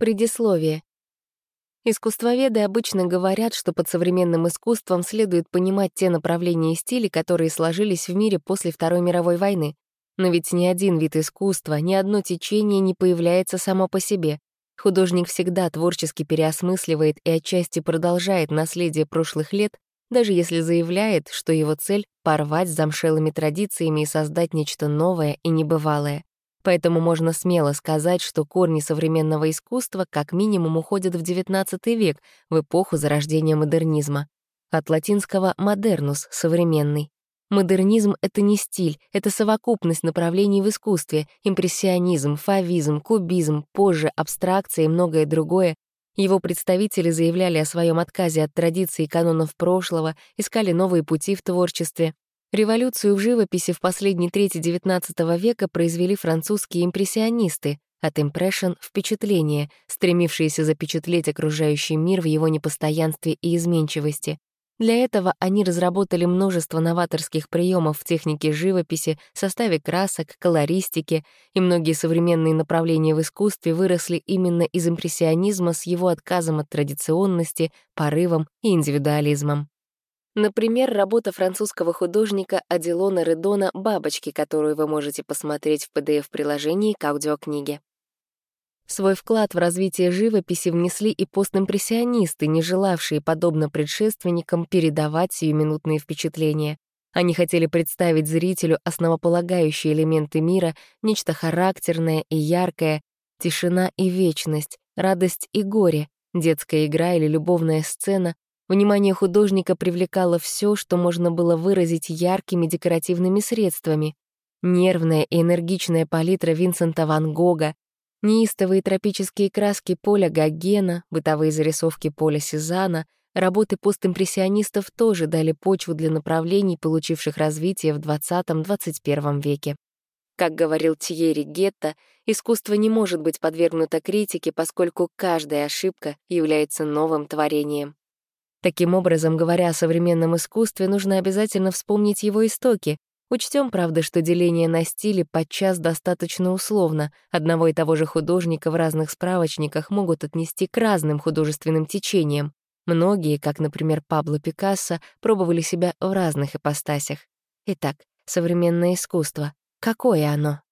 Предисловие. Искусствоведы обычно говорят, что под современным искусством следует понимать те направления и стили, которые сложились в мире после Второй мировой войны. Но ведь ни один вид искусства, ни одно течение не появляется само по себе. Художник всегда творчески переосмысливает и отчасти продолжает наследие прошлых лет, даже если заявляет, что его цель — порвать с замшелыми традициями и создать нечто новое и небывалое. Поэтому можно смело сказать, что корни современного искусства как минимум уходят в XIX век, в эпоху зарождения модернизма. От латинского «модернус» — «современный». Модернизм — это не стиль, это совокупность направлений в искусстве, импрессионизм, фавизм, кубизм, позже абстракция и многое другое. Его представители заявляли о своем отказе от традиций и канонов прошлого, искали новые пути в творчестве. Революцию в живописи в последней трети XIX века произвели французские импрессионисты, от impression — впечатление, стремившиеся запечатлеть окружающий мир в его непостоянстве и изменчивости. Для этого они разработали множество новаторских приемов в технике живописи, составе красок, колористики, и многие современные направления в искусстве выросли именно из импрессионизма с его отказом от традиционности, порывом и индивидуализмом. Например, работа французского художника Аделона Редона «Бабочки», которую вы можете посмотреть в PDF-приложении к аудиокниге. Свой вклад в развитие живописи внесли и постимпрессионисты, не желавшие, подобно предшественникам, передавать сиюминутные впечатления. Они хотели представить зрителю основополагающие элементы мира, нечто характерное и яркое, тишина и вечность, радость и горе, детская игра или любовная сцена. Внимание художника привлекало все, что можно было выразить яркими декоративными средствами. Нервная и энергичная палитра Винсента Ван Гога, Неистовые тропические краски поля Гогена, бытовые зарисовки поля Сезана, работы постимпрессионистов тоже дали почву для направлений, получивших развитие в 20-21 веке. Как говорил Тьерри Гетто, искусство не может быть подвергнуто критике, поскольку каждая ошибка является новым творением. Таким образом, говоря о современном искусстве, нужно обязательно вспомнить его истоки, Учтем, правда, что деление на стили подчас достаточно условно. Одного и того же художника в разных справочниках могут отнести к разным художественным течениям. Многие, как, например, Пабло Пикассо, пробовали себя в разных ипостасях. Итак, современное искусство. Какое оно?